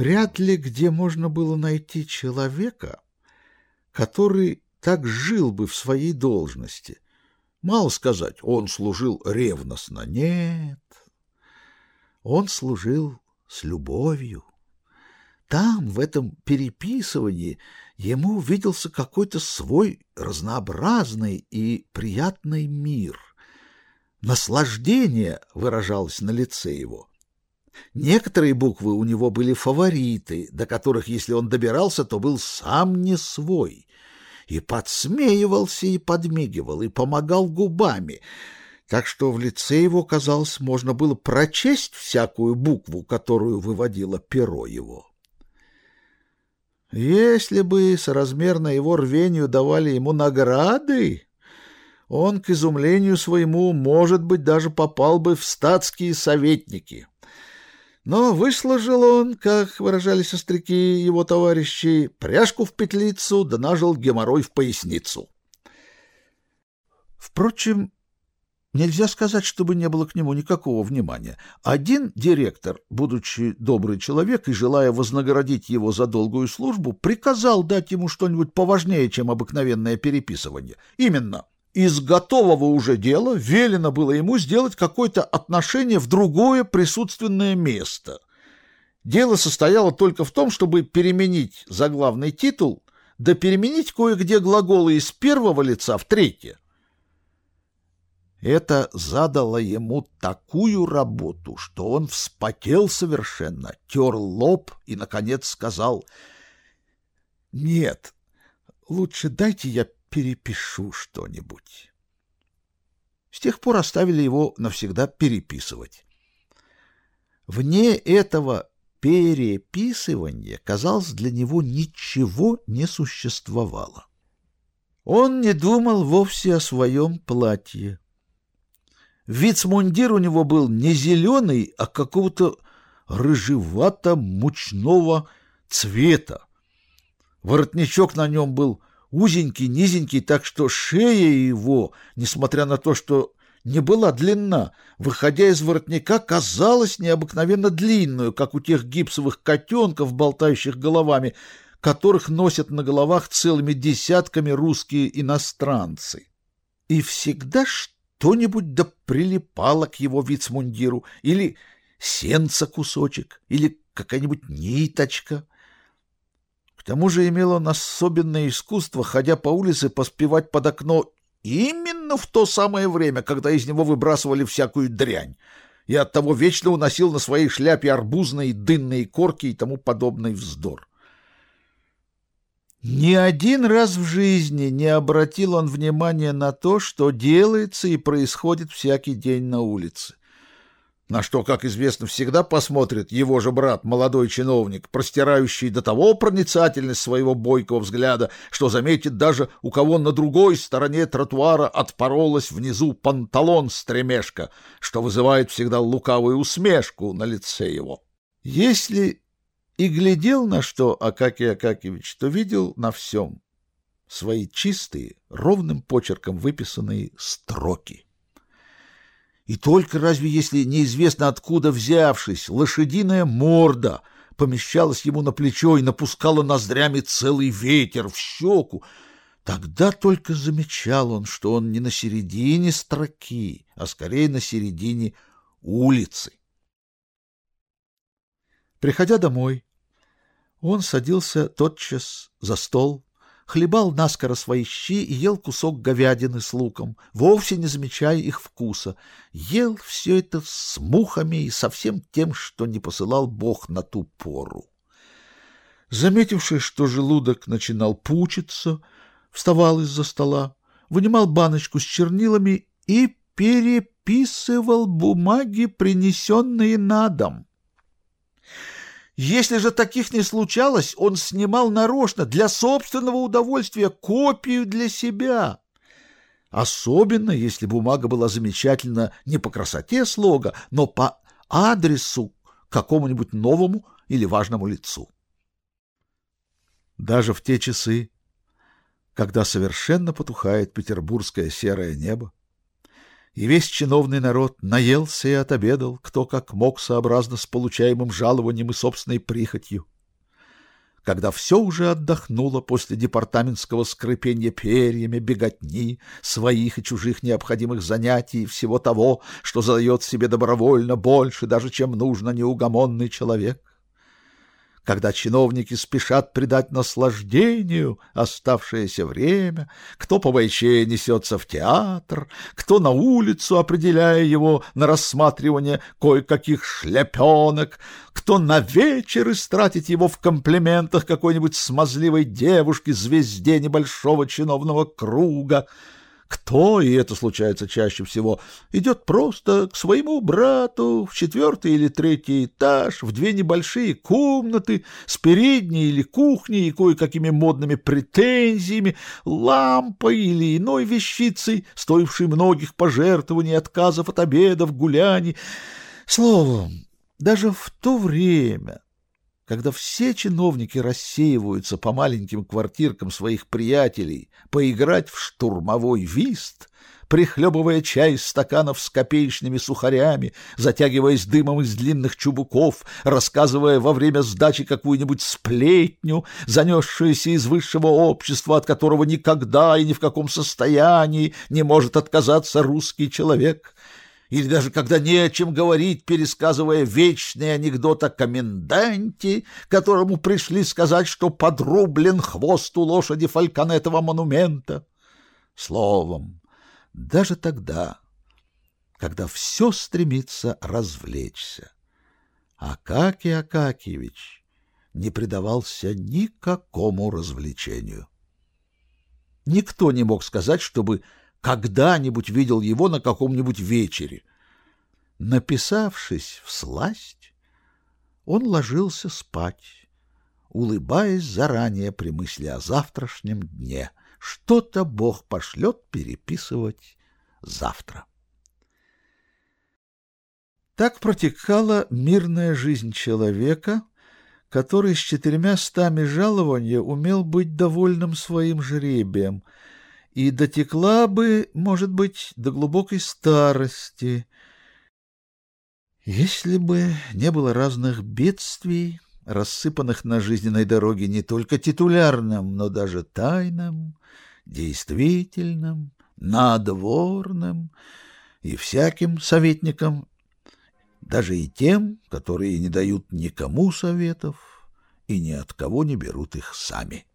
Вряд ли где можно было найти человека, который так жил бы в своей должности. Мало сказать, он служил ревностно. Нет, он служил с любовью. Там, в этом переписывании, ему увиделся какой-то свой разнообразный и приятный мир. Наслаждение выражалось на лице его. Некоторые буквы у него были фавориты, до которых, если он добирался, то был сам не свой. И подсмеивался, и подмигивал, и помогал губами — так что в лице его, казалось, можно было прочесть всякую букву, которую выводило перо его. Если бы соразмерно его рвению давали ему награды, он, к изумлению своему, может быть, даже попал бы в статские советники. Но высложил он, как выражались остряки его товарищи, пряжку в петлицу, да нажил геморрой в поясницу. Впрочем, Нельзя сказать, чтобы не было к нему никакого внимания. Один директор, будучи добрый человек и желая вознаградить его за долгую службу, приказал дать ему что-нибудь поважнее, чем обыкновенное переписывание. Именно, из готового уже дела велено было ему сделать какое-то отношение в другое присутственное место. Дело состояло только в том, чтобы переменить заглавный титул, да переменить кое-где глаголы из первого лица в третье. Это задало ему такую работу, что он вспотел совершенно, тер лоб и, наконец, сказал, «Нет, лучше дайте я перепишу что-нибудь». С тех пор оставили его навсегда переписывать. Вне этого переписывания, казалось, для него ничего не существовало. Он не думал вовсе о своем платье. Вицмундир у него был не зеленый, а какого-то рыжевато-мучного цвета. Воротничок на нем был узенький, низенький, так что шея его, несмотря на то, что не была длинна, выходя из воротника, казалась необыкновенно длинную, как у тех гипсовых котенков, болтающих головами, которых носят на головах целыми десятками русские иностранцы. И всегда что что-нибудь да прилипало к его вицмундиру, или сенца кусочек, или какая-нибудь ниточка. К тому же имел он особенное искусство, ходя по улице, поспевать под окно именно в то самое время, когда из него выбрасывали всякую дрянь, и оттого вечно уносил на своей шляпе арбузные дынные корки и тому подобный вздор. Ни один раз в жизни не обратил он внимания на то, что делается и происходит всякий день на улице. На что, как известно, всегда посмотрит его же брат, молодой чиновник, простирающий до того проницательность своего бойкого взгляда, что заметит даже, у кого на другой стороне тротуара отпоролась внизу панталон стремешка, что вызывает всегда лукавую усмешку на лице его. Если и глядел на что Акакий Акакевич, то видел на всем свои чистые, ровным почерком выписанные строки. И только разве если неизвестно откуда взявшись, лошадиная морда помещалась ему на плечо и напускала ноздрями целый ветер в щеку, тогда только замечал он, что он не на середине строки, а скорее на середине улицы. Приходя домой, он садился тотчас за стол, хлебал наскоро свои щи и ел кусок говядины с луком, вовсе не замечая их вкуса. Ел все это с мухами и со всем тем, что не посылал Бог на ту пору. Заметивший, что желудок начинал пучиться, вставал из-за стола, вынимал баночку с чернилами и переписывал бумаги, принесенные на дом. Если же таких не случалось, он снимал нарочно для собственного удовольствия копию для себя. Особенно, если бумага была замечательна не по красоте слога, но по адресу какому-нибудь новому или важному лицу. Даже в те часы, когда совершенно потухает петербургское серое небо, и весь чиновный народ наелся и отобедал, кто как мог, сообразно с получаемым жалованием и собственной прихотью. когда все уже отдохнуло после департаментского скрипения перьями, беготни, своих и чужих необходимых занятий, всего того, что задает себе добровольно больше, даже чем нужно неугомонный человек когда чиновники спешат придать наслаждению оставшееся время, кто по бойче несется в театр, кто на улицу, определяя его на рассматривание кое-каких шляпенок, кто на вечер истратить его в комплиментах какой-нибудь смазливой девушки, звезде небольшого чиновного круга — кто, и это случается чаще всего, идет просто к своему брату в четвертый или третий этаж, в две небольшие комнаты с передней или кухней и кое-какими модными претензиями, лампой или иной вещицей, стоившей многих пожертвований, отказов от обедов, гуляний. Словом, даже в то время когда все чиновники рассеиваются по маленьким квартиркам своих приятелей поиграть в штурмовой вист, прихлебывая чай из стаканов с копеечными сухарями, затягиваясь дымом из длинных чубуков, рассказывая во время сдачи какую-нибудь сплетню, занесшуюся из высшего общества, от которого никогда и ни в каком состоянии не может отказаться русский человек — или даже когда не о чем говорить, пересказывая вечный анекдот о коменданте, которому пришли сказать, что подрублен хвост у лошади фальконетового монумента. Словом, даже тогда, когда все стремится развлечься, Акакий Акакиевич не предавался никакому развлечению. Никто не мог сказать, чтобы когда-нибудь видел его на каком-нибудь вечере. Написавшись в сласть, он ложился спать, улыбаясь заранее при мысли о завтрашнем дне. Что-то Бог пошлет переписывать завтра. Так протекала мирная жизнь человека, который с четырьмя стами жалования умел быть довольным своим жребием — и дотекла бы, может быть, до глубокой старости, если бы не было разных бедствий, рассыпанных на жизненной дороге не только титулярным, но даже тайным, действительным, надворным и всяким советникам, даже и тем, которые не дают никому советов и ни от кого не берут их сами.